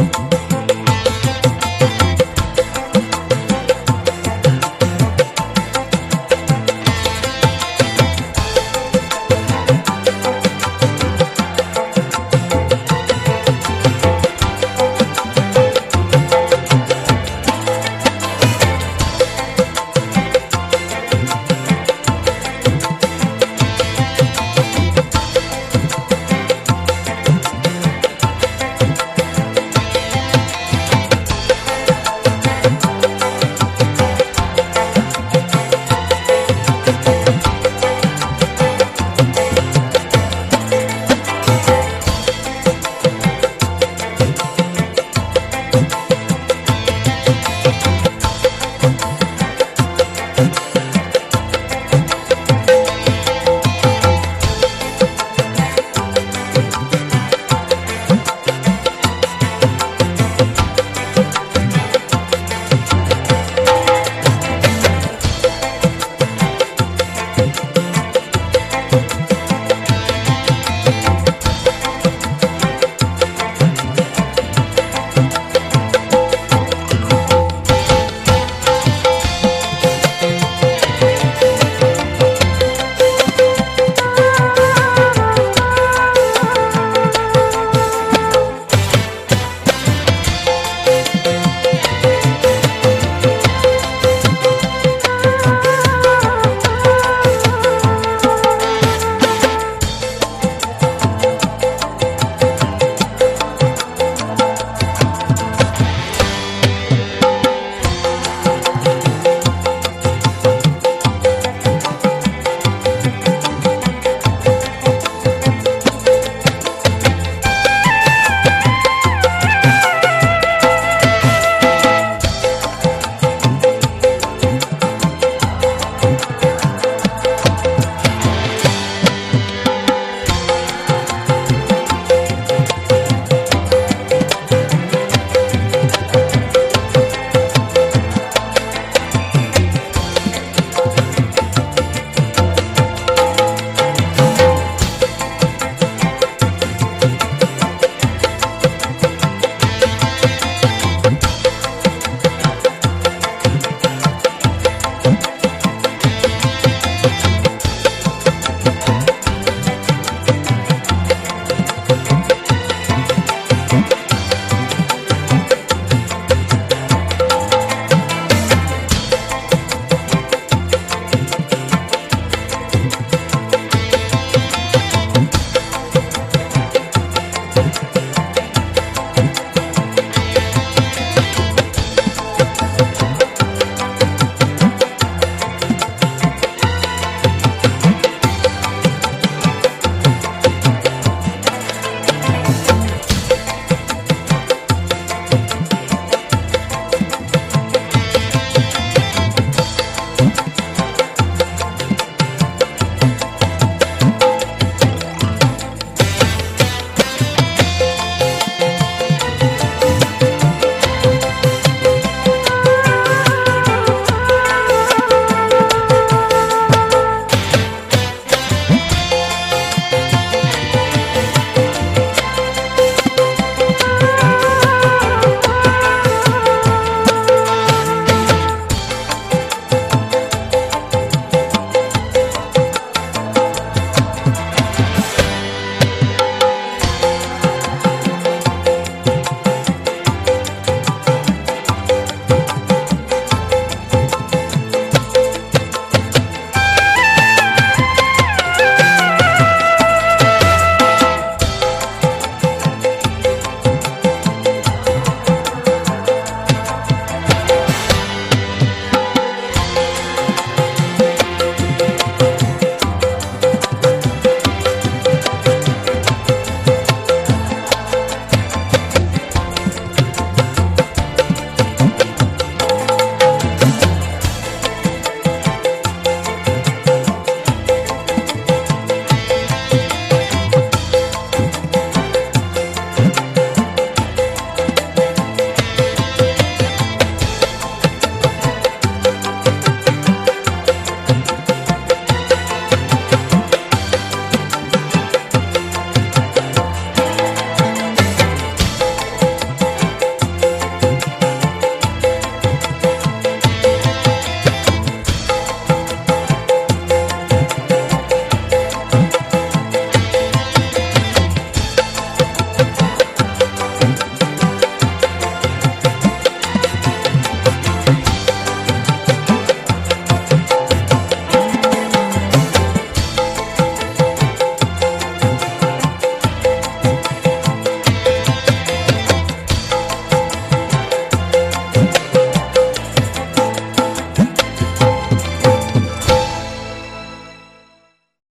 Thank.